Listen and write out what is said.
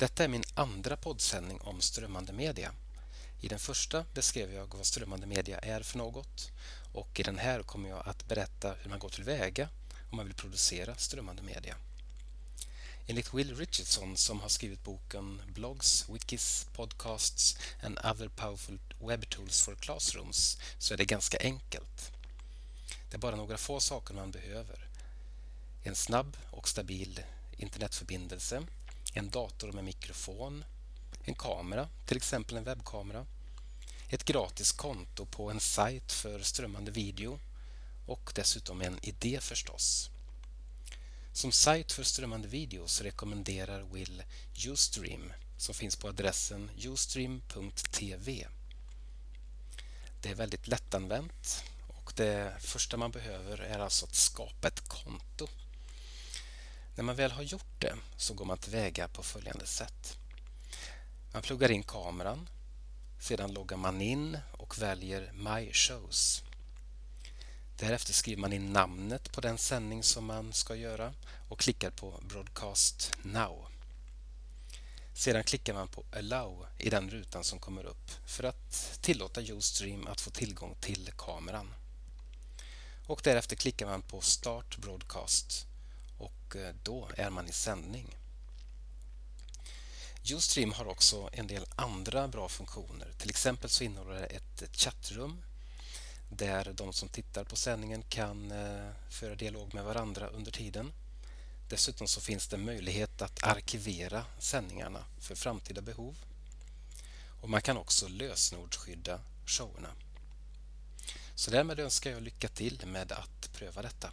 Detta är min andra poddsändning om strömmande media. I den första beskrev jag vad strömmande media är för något och i den här kommer jag att berätta hur man går tillväga om man vill producera strömmande media. Enligt Will Richardson som har skrivit boken Blogs, Wikis, Podcasts and other powerful web tools for classrooms så är det ganska enkelt. Det är bara några få saker man behöver. En snabb och stabil internetförbindelse, en dator med mikrofon, en kamera, till exempel en webbkamera, ett gratis konto på en sajt för strömmande video och dessutom en idé förstås. Som sajt för strömmande video så rekommenderar Will Ustream som finns på adressen ustream.tv. Det är väldigt lättanvänt och det första man behöver är alltså att skapa ett konto. När man väl har gjort det så går man tillväga på följande sätt. Man pluggar in kameran, sedan loggar man in och väljer My Shows. Därefter skriver man in namnet på den sändning som man ska göra och klickar på Broadcast Now. Sedan klickar man på Allow i den rutan som kommer upp för att tillåta Ustream att få tillgång till kameran. Och därefter klickar man på Start Broadcast och eh, då är man i sändning. Ustream har också en del andra bra funktioner. Till exempel så innehåller det ett chattrum där de som tittar på sändningen kan eh, föra dialog med varandra under tiden. Dessutom så finns det möjlighet att arkivera sändningarna för framtida behov. Och Man kan också lösenordsskydda showerna. Så därmed önskar jag lycka till med att pröva detta.